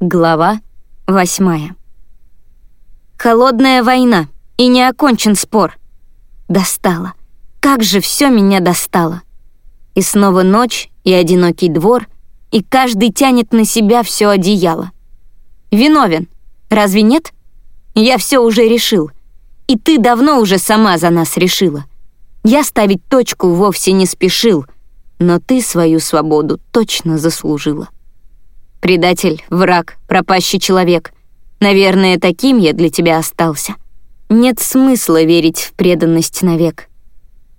Глава восьмая. Холодная война, и не окончен спор. Достало. Как же все меня достало. И снова ночь, и одинокий двор, и каждый тянет на себя все одеяло. Виновен. Разве нет? Я все уже решил. И ты давно уже сама за нас решила. Я ставить точку вовсе не спешил, но ты свою свободу точно заслужила. Предатель, враг, пропащий человек. Наверное, таким я для тебя остался. Нет смысла верить в преданность навек.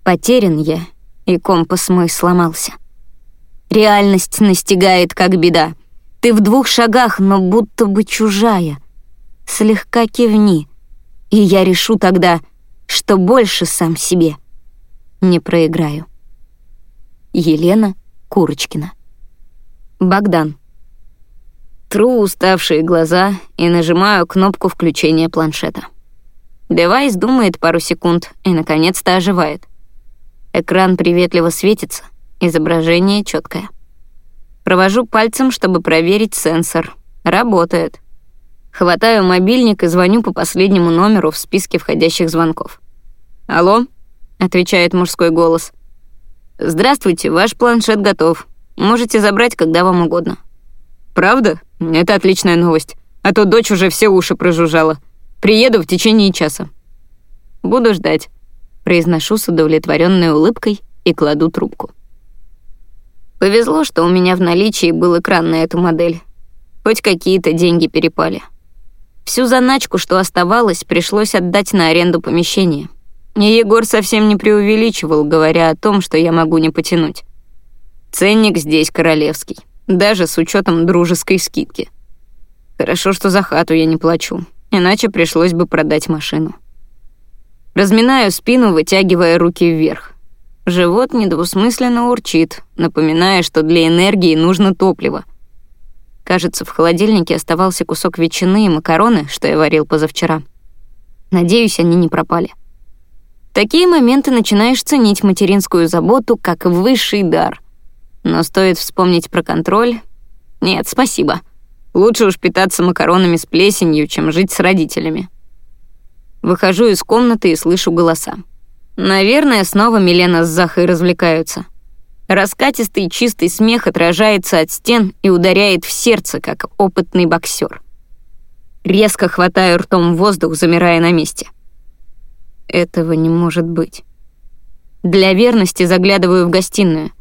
Потерян я, и компас мой сломался. Реальность настигает, как беда. Ты в двух шагах, но будто бы чужая. Слегка кивни, и я решу тогда, что больше сам себе не проиграю. Елена Курочкина Богдан Тру уставшие глаза и нажимаю кнопку включения планшета. Девайс думает пару секунд и, наконец-то, оживает. Экран приветливо светится, изображение четкое. Провожу пальцем, чтобы проверить сенсор. Работает. Хватаю мобильник и звоню по последнему номеру в списке входящих звонков. «Алло?» — отвечает мужской голос. «Здравствуйте, ваш планшет готов. Можете забрать, когда вам угодно». «Правда?» Это отличная новость. А то дочь уже все уши прожужжала. Приеду в течение часа. Буду ждать. Произношу с удовлетворенной улыбкой и кладу трубку. Повезло, что у меня в наличии был экран на эту модель. Хоть какие-то деньги перепали. Всю заначку, что оставалось, пришлось отдать на аренду помещения. И Егор совсем не преувеличивал, говоря о том, что я могу не потянуть. Ценник здесь королевский даже с учетом дружеской скидки. Хорошо, что за хату я не плачу, иначе пришлось бы продать машину. Разминаю спину, вытягивая руки вверх. Живот недвусмысленно урчит, напоминая, что для энергии нужно топливо. Кажется, в холодильнике оставался кусок ветчины и макароны, что я варил позавчера. Надеюсь, они не пропали. В такие моменты начинаешь ценить материнскую заботу как высший дар — но стоит вспомнить про контроль... Нет, спасибо. Лучше уж питаться макаронами с плесенью, чем жить с родителями. Выхожу из комнаты и слышу голоса. Наверное, снова Милена с Захой развлекаются. Раскатистый чистый смех отражается от стен и ударяет в сердце, как опытный боксер. Резко хватаю ртом воздух, замирая на месте. Этого не может быть. Для верности заглядываю в гостиную.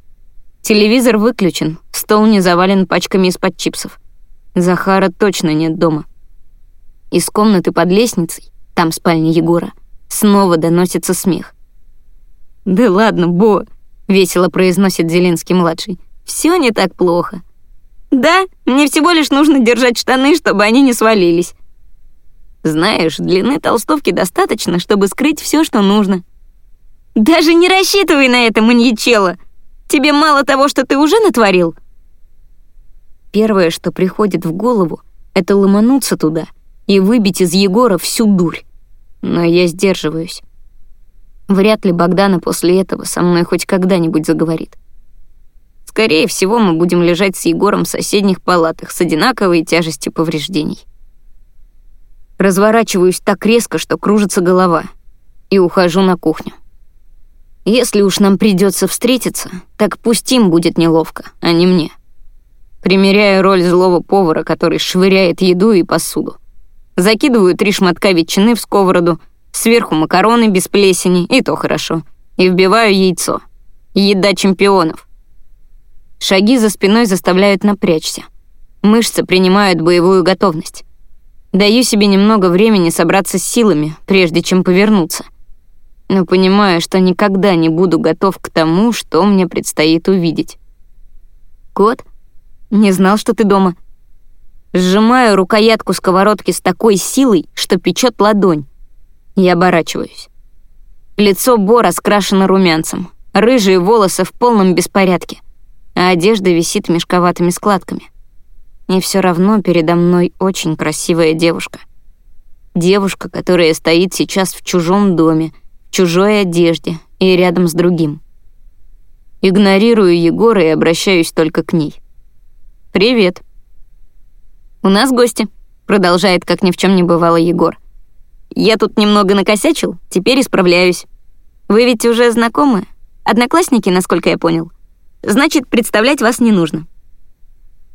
Телевизор выключен, стол не завален пачками из-под чипсов. Захара точно нет дома. Из комнаты под лестницей, там спальня Егора, снова доносится смех. «Да ладно, Бо!» — весело произносит Зеленский-младший. «Все не так плохо». «Да, мне всего лишь нужно держать штаны, чтобы они не свалились». «Знаешь, длины толстовки достаточно, чтобы скрыть все, что нужно». «Даже не рассчитывай на это, маньячело!» Тебе мало того, что ты уже натворил?» Первое, что приходит в голову, это ломануться туда и выбить из Егора всю дурь. Но я сдерживаюсь. Вряд ли Богдана после этого со мной хоть когда-нибудь заговорит. Скорее всего, мы будем лежать с Егором в соседних палатах с одинаковой тяжестью повреждений. Разворачиваюсь так резко, что кружится голова, и ухожу на кухню. Если уж нам придется встретиться, так пусть им будет неловко, а не мне. Примеряю роль злого повара, который швыряет еду и посуду. Закидываю три шматка ветчины в сковороду, сверху макароны без плесени, и то хорошо, и вбиваю яйцо. Еда чемпионов. Шаги за спиной заставляют напрячься. Мышцы принимают боевую готовность. Даю себе немного времени собраться с силами, прежде чем повернуться — но понимаю, что никогда не буду готов к тому, что мне предстоит увидеть. «Кот? Не знал, что ты дома». Сжимаю рукоятку сковородки с такой силой, что печет ладонь. Я оборачиваюсь. Лицо Бо раскрашено румянцем, рыжие волосы в полном беспорядке, а одежда висит мешковатыми складками. И все равно передо мной очень красивая девушка. Девушка, которая стоит сейчас в чужом доме, чужой одежде и рядом с другим. Игнорирую Егора и обращаюсь только к ней. «Привет». «У нас гости», — продолжает, как ни в чем не бывало Егор. «Я тут немного накосячил, теперь исправляюсь. Вы ведь уже знакомы? Одноклассники, насколько я понял. Значит, представлять вас не нужно».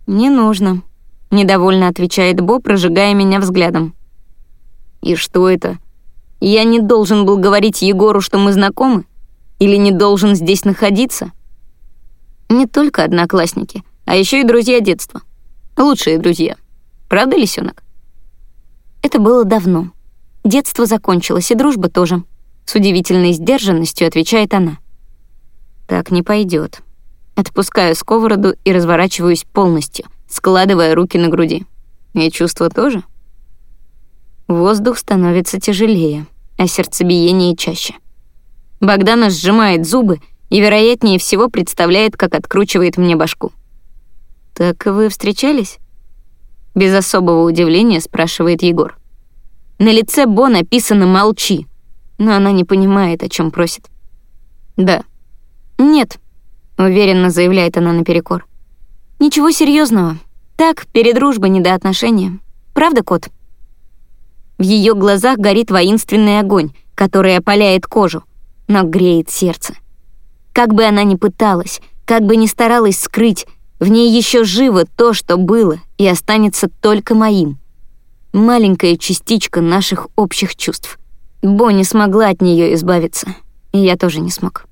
«Не нужно», — недовольно отвечает Бо, прожигая меня взглядом. «И что это? Я не должен был говорить Егору, что мы знакомы? Или не должен здесь находиться?» «Не только одноклассники, а еще и друзья детства. Лучшие друзья. Правда, лисенок? Это было давно. Детство закончилось, и дружба тоже. С удивительной сдержанностью отвечает она. Так не пойдет. Отпускаю сковороду и разворачиваюсь полностью, складывая руки на груди. И чувства тоже. Воздух становится тяжелее, а сердцебиение чаще. Богдана сжимает зубы и, вероятнее всего, представляет, как откручивает мне башку. «Так вы встречались?» Без особого удивления спрашивает Егор. На лице Бо написано «молчи», но она не понимает, о чем просит. «Да». «Нет», — уверенно заявляет она наперекор. «Ничего серьезного. Так, перед дружбой не до отношения. Правда, кот?» В ее глазах горит воинственный огонь, который опаляет кожу, но греет сердце. Как бы она ни пыталась, как бы ни старалась скрыть, в ней еще живо то, что было, и останется только моим. Маленькая частичка наших общих чувств. Бо не смогла от нее избавиться, и я тоже не смог.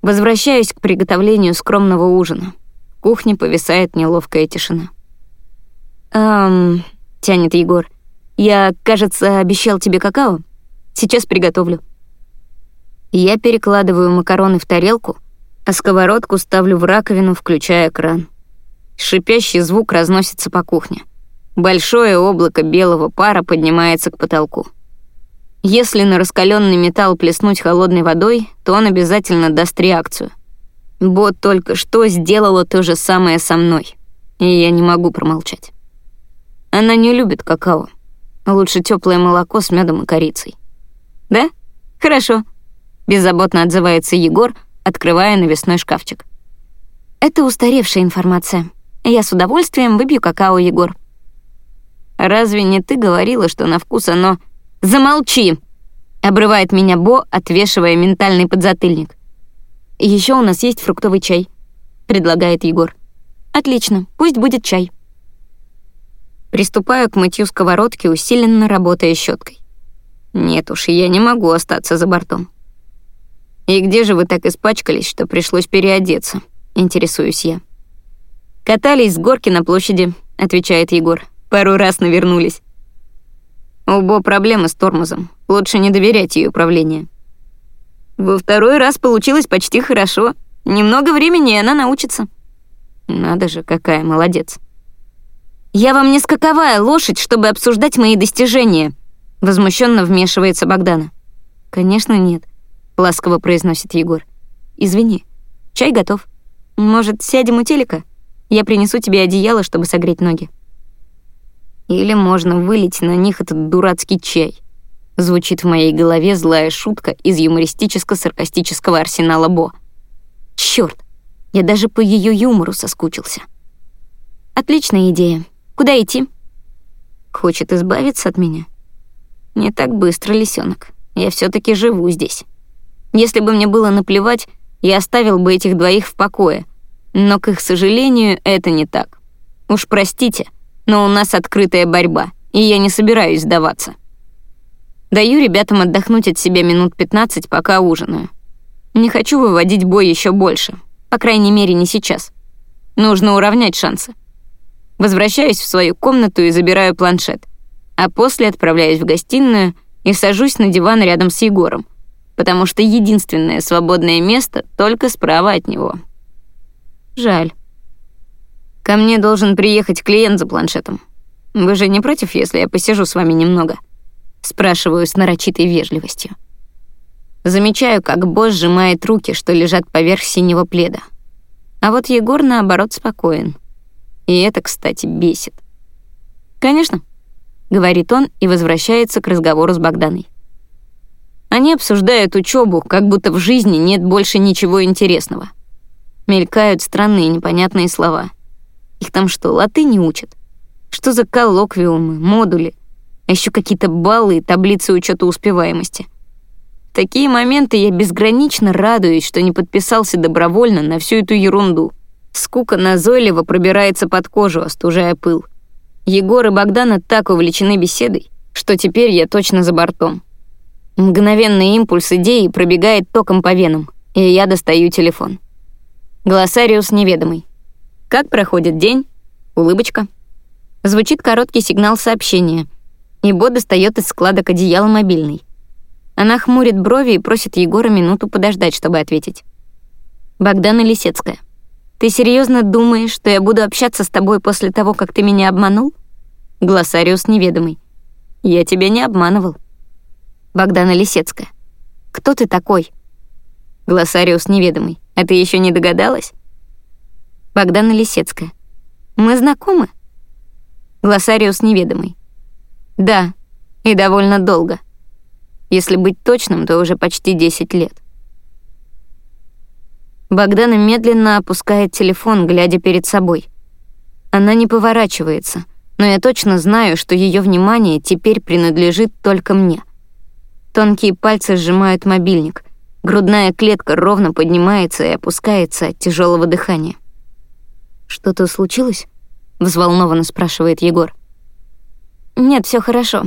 Возвращаюсь к приготовлению скромного ужина. В кухне повисает неловкая тишина. «Эм...» — тянет Егор. «Я, кажется, обещал тебе какао. Сейчас приготовлю». Я перекладываю макароны в тарелку, а сковородку ставлю в раковину, включая кран. Шипящий звук разносится по кухне. Большое облако белого пара поднимается к потолку. Если на раскаленный металл плеснуть холодной водой, то он обязательно даст реакцию. Бот только что сделала то же самое со мной, и я не могу промолчать. Она не любит какао. Лучше теплое молоко с медом и корицей. Да? Хорошо. Беззаботно отзывается Егор, открывая навесной шкафчик. Это устаревшая информация. Я с удовольствием выпью какао, Егор. Разве не ты говорила, что на вкус оно... Замолчи! Обрывает меня Бо, отвешивая ментальный подзатыльник. Еще у нас есть фруктовый чай, предлагает Егор. Отлично, пусть будет чай. Приступаю к мытью сковородки, усиленно работая щеткой. Нет уж, я не могу остаться за бортом. И где же вы так испачкались, что пришлось переодеться? Интересуюсь я. «Катались с горки на площади», — отвечает Егор. «Пару раз навернулись». У Бо проблемы с тормозом. Лучше не доверять ей управлению. Во второй раз получилось почти хорошо. Немного времени, и она научится. Надо же, какая молодец. «Я вам не скаковая лошадь, чтобы обсуждать мои достижения», — возмущенно вмешивается Богдана. «Конечно, нет», — ласково произносит Егор. «Извини, чай готов. Может, сядем у телека?» Я принесу тебе одеяло, чтобы согреть ноги. Или можно вылить на них этот дурацкий чай. Звучит в моей голове злая шутка из юмористическо-саркастического арсенала Бо. Чёрт, я даже по ее юмору соскучился. Отличная идея. Куда идти? Хочет избавиться от меня? Не так быстро, лисенок. Я все таки живу здесь. Если бы мне было наплевать, я оставил бы этих двоих в покое — но, к их сожалению, это не так. Уж простите, но у нас открытая борьба, и я не собираюсь сдаваться. Даю ребятам отдохнуть от себя минут 15, пока ужинаю. Не хочу выводить бой еще больше, по крайней мере, не сейчас. Нужно уравнять шансы. Возвращаюсь в свою комнату и забираю планшет, а после отправляюсь в гостиную и сажусь на диван рядом с Егором, потому что единственное свободное место только справа от него. Жаль. Ко мне должен приехать клиент за планшетом. Вы же не против, если я посижу с вами немного? Спрашиваю с нарочитой вежливостью. Замечаю, как босс сжимает руки, что лежат поверх синего пледа. А вот Егор, наоборот, спокоен. И это, кстати, бесит. «Конечно», — говорит он и возвращается к разговору с Богданой. Они обсуждают учебу, как будто в жизни нет больше ничего интересного. Мелькают странные непонятные слова. Их там что, латыни учат? Что за коллоквиумы, модули, а еще какие-то баллы и таблицы учета успеваемости. В такие моменты я безгранично радуюсь, что не подписался добровольно на всю эту ерунду. Скука назойливо пробирается под кожу, остужая пыл. Егор и Богдана так увлечены беседой, что теперь я точно за бортом. Мгновенный импульс идеи пробегает током по венам, и я достаю телефон. Глоссариус неведомый. Как проходит день? Улыбочка. Звучит короткий сигнал сообщения, и Бо достает из складок одеяла мобильный. Она хмурит брови и просит Егора минуту подождать, чтобы ответить. Богдана Лисецкая. Ты серьезно думаешь, что я буду общаться с тобой после того, как ты меня обманул? Глоссариус неведомый. Я тебя не обманывал. Богдана Лисецкая. Кто ты такой? Глоссариус неведомый. А ты еще не догадалась? Богдана Лисецкая. Мы знакомы? Глоссариус неведомый. Да, и довольно долго. Если быть точным, то уже почти 10 лет. Богдана медленно опускает телефон, глядя перед собой. Она не поворачивается, но я точно знаю, что ее внимание теперь принадлежит только мне — Тонкие пальцы сжимают мобильник. Грудная клетка ровно поднимается и опускается от тяжелого дыхания. «Что-то случилось?» — взволнованно спрашивает Егор. «Нет, все хорошо.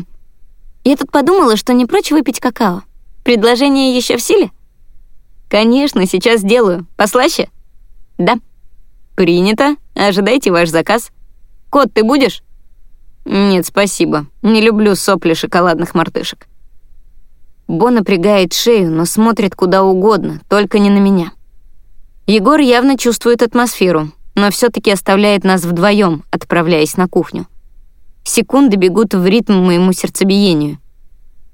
Я тут подумала, что не прочь выпить какао. Предложение еще в силе?» «Конечно, сейчас сделаю. Послаще?» «Да». «Принято. Ожидайте ваш заказ. Кот, ты будешь?» «Нет, спасибо. Не люблю сопли шоколадных мартышек». Бо напрягает шею, но смотрит куда угодно, только не на меня. Егор явно чувствует атмосферу, но все таки оставляет нас вдвоем, отправляясь на кухню. Секунды бегут в ритм моему сердцебиению.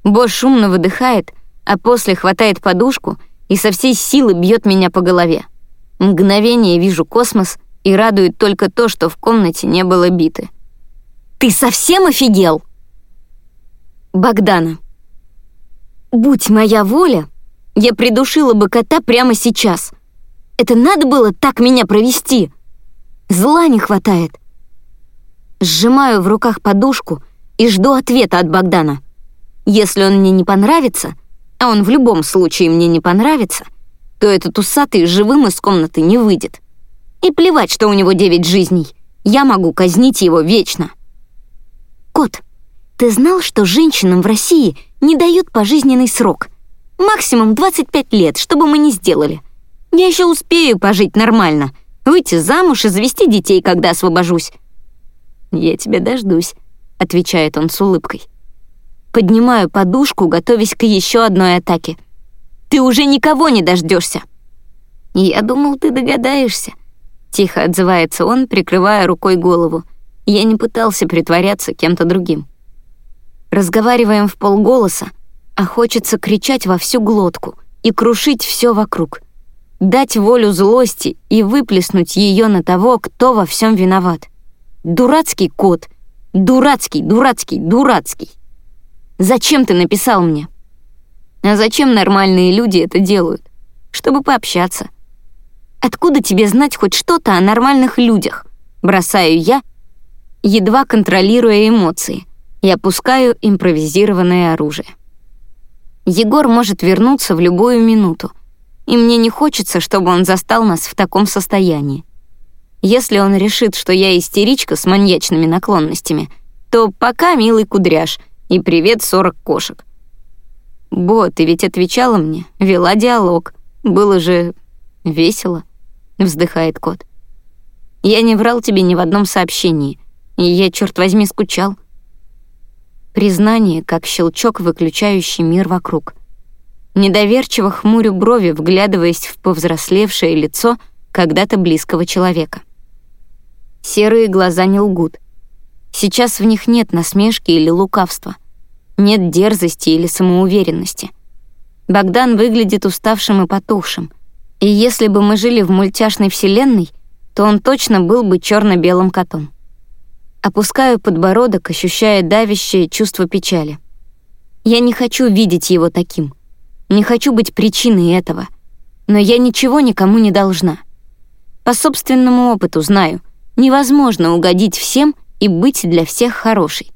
Бо шумно выдыхает, а после хватает подушку и со всей силы бьет меня по голове. Мгновение вижу космос и радует только то, что в комнате не было биты. «Ты совсем офигел?» Богдана. Будь моя воля, я придушила бы кота прямо сейчас. Это надо было так меня провести. Зла не хватает. Сжимаю в руках подушку и жду ответа от Богдана. Если он мне не понравится, а он в любом случае мне не понравится, то этот усатый живым из комнаты не выйдет. И плевать, что у него девять жизней. Я могу казнить его вечно. Кот, ты знал, что женщинам в России не дают пожизненный срок? Максимум 25 лет, чтобы мы не сделали. Я еще успею пожить нормально, выйти замуж и завести детей, когда освобожусь. «Я тебя дождусь», — отвечает он с улыбкой. Поднимаю подушку, готовясь к еще одной атаке. «Ты уже никого не дождешься. «Я думал, ты догадаешься», — тихо отзывается он, прикрывая рукой голову. Я не пытался притворяться кем-то другим. Разговариваем в полголоса, а хочется кричать во всю глотку и крушить все вокруг. Дать волю злости и выплеснуть ее на того, кто во всем виноват. Дурацкий кот. Дурацкий, дурацкий, дурацкий. Зачем ты написал мне? А зачем нормальные люди это делают? Чтобы пообщаться. Откуда тебе знать хоть что-то о нормальных людях? Бросаю я, едва контролируя эмоции — и опускаю импровизированное оружие. Егор может вернуться в любую минуту, и мне не хочется, чтобы он застал нас в таком состоянии. Если он решит, что я истеричка с маньячными наклонностями, то пока, милый кудряш, и привет 40 кошек. Бо, ты ведь отвечала мне, вела диалог. Было же весело, вздыхает кот. Я не врал тебе ни в одном сообщении, и я, черт возьми, скучал. Признание, как щелчок, выключающий мир вокруг. Недоверчиво хмурю брови, вглядываясь в повзрослевшее лицо когда-то близкого человека. Серые глаза не лгут. Сейчас в них нет насмешки или лукавства. Нет дерзости или самоуверенности. Богдан выглядит уставшим и потухшим. И если бы мы жили в мультяшной вселенной, то он точно был бы черно белым котом. Опускаю подбородок, ощущая давящее чувство печали. Я не хочу видеть его таким. Не хочу быть причиной этого. Но я ничего никому не должна. По собственному опыту знаю, невозможно угодить всем и быть для всех хорошей.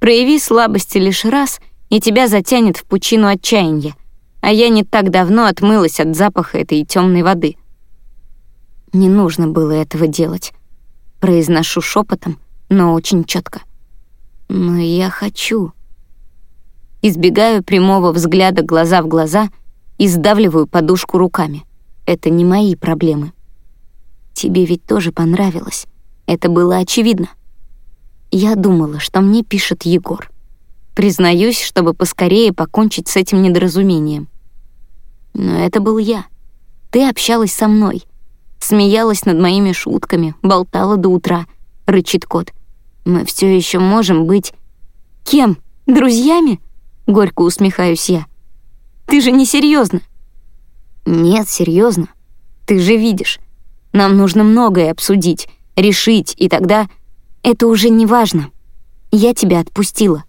Прояви слабости лишь раз, и тебя затянет в пучину отчаяния, а я не так давно отмылась от запаха этой темной воды. Не нужно было этого делать. Произношу шепотом, но очень четко. Но я хочу. Избегаю прямого взгляда глаза в глаза и сдавливаю подушку руками. Это не мои проблемы. Тебе ведь тоже понравилось. Это было очевидно. Я думала, что мне пишет Егор. Признаюсь, чтобы поскорее покончить с этим недоразумением. Но это был я. Ты общалась со мной. Смеялась над моими шутками, болтала до утра, рычит кот. Мы все еще можем быть... Кем? Друзьями? Горько усмехаюсь я. Ты же не серьезно. Нет, серьезно. Ты же видишь. Нам нужно многое обсудить, решить, и тогда это уже не важно. Я тебя отпустила.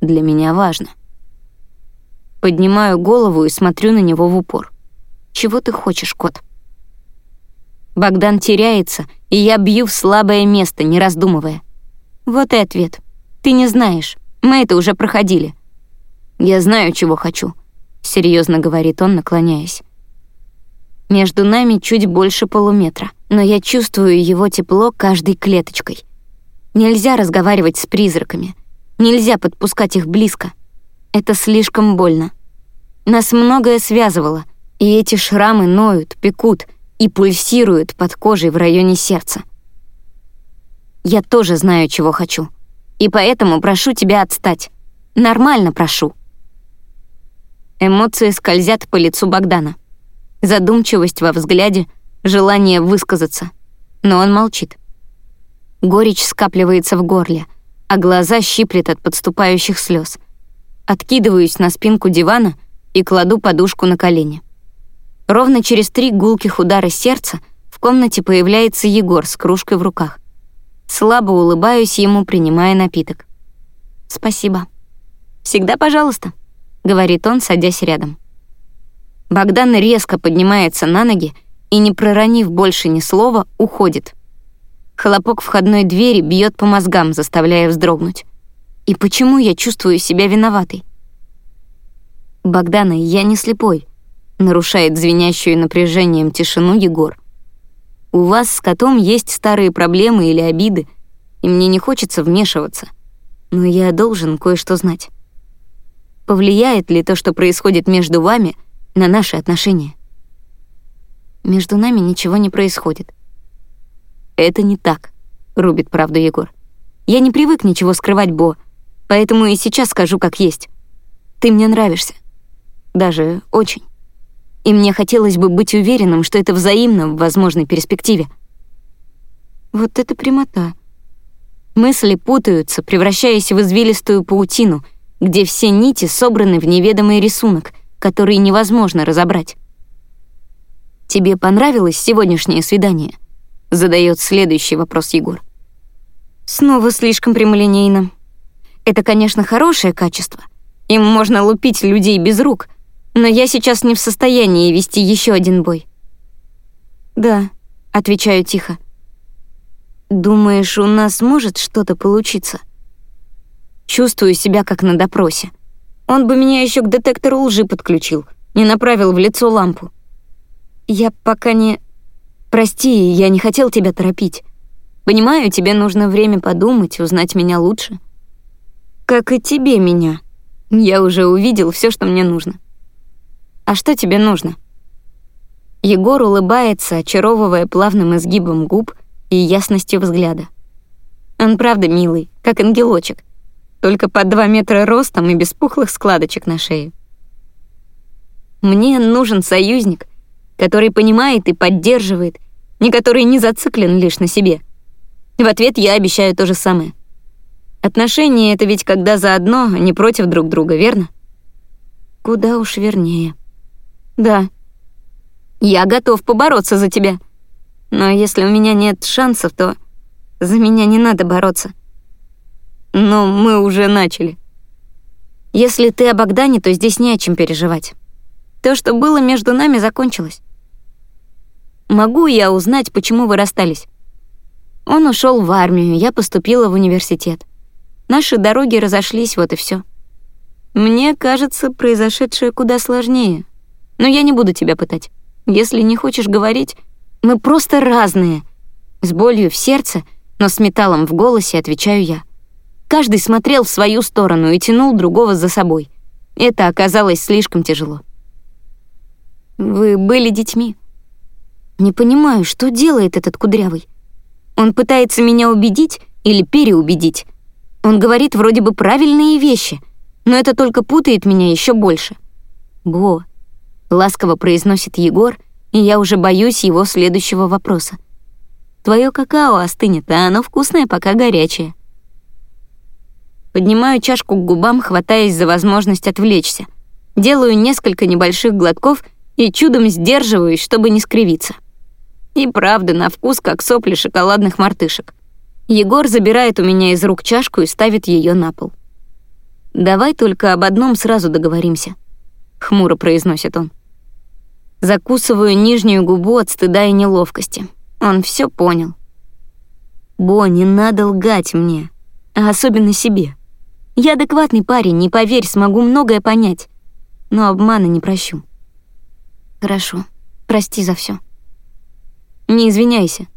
Для меня важно. Поднимаю голову и смотрю на него в упор. Чего ты хочешь, кот? Богдан теряется, и я бью в слабое место, не раздумывая. Вот и ответ. Ты не знаешь. Мы это уже проходили. Я знаю, чего хочу, серьезно говорит он, наклоняясь. Между нами чуть больше полуметра, но я чувствую его тепло каждой клеточкой. Нельзя разговаривать с призраками. Нельзя подпускать их близко. Это слишком больно. Нас многое связывало, и эти шрамы ноют, пекут и пульсируют под кожей в районе сердца. Я тоже знаю, чего хочу. И поэтому прошу тебя отстать. Нормально прошу. Эмоции скользят по лицу Богдана. Задумчивость во взгляде, желание высказаться. Но он молчит. Горечь скапливается в горле, а глаза щиплет от подступающих слез. Откидываюсь на спинку дивана и кладу подушку на колени. Ровно через три гулких удара сердца в комнате появляется Егор с кружкой в руках. Слабо улыбаюсь ему, принимая напиток. «Спасибо». «Всегда пожалуйста», — говорит он, садясь рядом. Богдан резко поднимается на ноги и, не проронив больше ни слова, уходит — Хлопок входной двери бьет по мозгам, заставляя вздрогнуть. И почему я чувствую себя виноватой? «Богдана, я не слепой», — нарушает звенящую напряжением тишину Егор. «У вас с котом есть старые проблемы или обиды, и мне не хочется вмешиваться. Но я должен кое-что знать. Повлияет ли то, что происходит между вами, на наши отношения?» «Между нами ничего не происходит», «Это не так», — рубит правду Егор. «Я не привык ничего скрывать, Бо, поэтому и сейчас скажу как есть. Ты мне нравишься. Даже очень. И мне хотелось бы быть уверенным, что это взаимно в возможной перспективе». Вот это прямота. Мысли путаются, превращаясь в извилистую паутину, где все нити собраны в неведомый рисунок, который невозможно разобрать. «Тебе понравилось сегодняшнее свидание?» Задает следующий вопрос Егор. Снова слишком прямолинейно. Это, конечно, хорошее качество. Им можно лупить людей без рук, но я сейчас не в состоянии вести еще один бой. Да, отвечаю тихо. Думаешь, у нас может что-то получиться? Чувствую себя как на допросе. Он бы меня еще к детектору лжи подключил, не направил в лицо лампу. Я пока не... Прости, я не хотел тебя торопить. Понимаю, тебе нужно время подумать, узнать меня лучше. Как и тебе меня. Я уже увидел все, что мне нужно. А что тебе нужно? Егор улыбается, очаровывая плавным изгибом губ и ясностью взгляда. Он правда милый, как ангелочек, только под два метра ростом и без пухлых складочек на шее. Мне нужен союзник, который понимает и поддерживает, и который не зациклен лишь на себе. В ответ я обещаю то же самое. Отношения — это ведь когда заодно, а не против друг друга, верно? Куда уж вернее. Да. Я готов побороться за тебя. Но если у меня нет шансов, то за меня не надо бороться. Но мы уже начали. Если ты о Богдане, то здесь не о чем переживать. То, что было между нами, закончилось. Могу я узнать, почему вы расстались?» Он ушел в армию, я поступила в университет. Наши дороги разошлись, вот и все. Мне кажется, произошедшее куда сложнее. Но я не буду тебя пытать. Если не хочешь говорить, мы просто разные. С болью в сердце, но с металлом в голосе отвечаю я. Каждый смотрел в свою сторону и тянул другого за собой. Это оказалось слишком тяжело. Вы были детьми. Не понимаю, что делает этот кудрявый. Он пытается меня убедить или переубедить. Он говорит вроде бы правильные вещи, но это только путает меня еще больше. Бо, ласково произносит Егор, и я уже боюсь его следующего вопроса. Твое какао остынет, а оно вкусное, пока горячее. Поднимаю чашку к губам, хватаясь за возможность отвлечься. Делаю несколько небольших глотков и чудом сдерживаюсь, чтобы не скривиться. И правда, на вкус как сопли шоколадных мартышек. Егор забирает у меня из рук чашку и ставит ее на пол. «Давай только об одном сразу договоримся», — хмуро произносит он. Закусываю нижнюю губу от стыда и неловкости. Он все понял. «Бо, не надо лгать мне, а особенно себе. Я адекватный парень, не поверь, смогу многое понять, но обмана не прощу». «Хорошо, прости за все. Не извиняйся.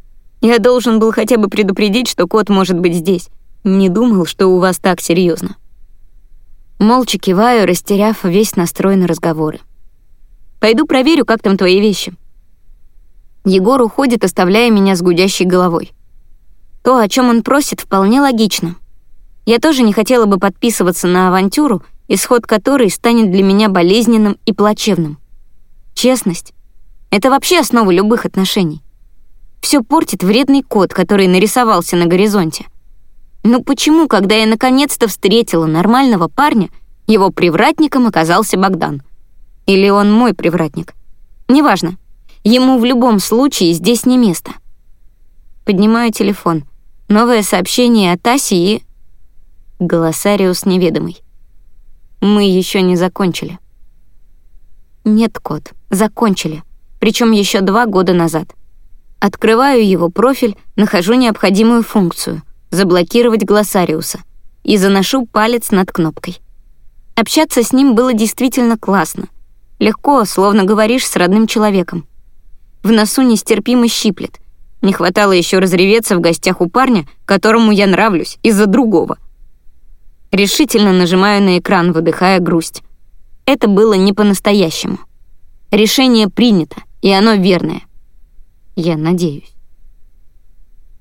Я должен был хотя бы предупредить, что кот может быть здесь. Не думал, что у вас так серьезно. Молча киваю, растеряв весь настрой на разговоры. Пойду проверю, как там твои вещи. Егор уходит, оставляя меня с гудящей головой. То, о чем он просит, вполне логично. Я тоже не хотела бы подписываться на авантюру, исход которой станет для меня болезненным и плачевным. Честность — это вообще основа любых отношений. Все портит вредный кот, который нарисовался на горизонте. Но почему, когда я наконец-то встретила нормального парня, его привратником оказался Богдан? Или он мой привратник? Неважно. Ему в любом случае здесь не место. Поднимаю телефон. Новое сообщение от Аси и... Голосариус неведомый. Мы еще не закончили. Нет, кот, закончили. Причем еще два года назад. Открываю его профиль, нахожу необходимую функцию — заблокировать глоссариуса и заношу палец над кнопкой. Общаться с ним было действительно классно. Легко, словно говоришь с родным человеком. В носу нестерпимо щиплет. Не хватало еще разреветься в гостях у парня, которому я нравлюсь, из-за другого. Решительно нажимаю на экран, выдыхая грусть. Это было не по-настоящему. Решение принято, и оно верное. Я надеюсь.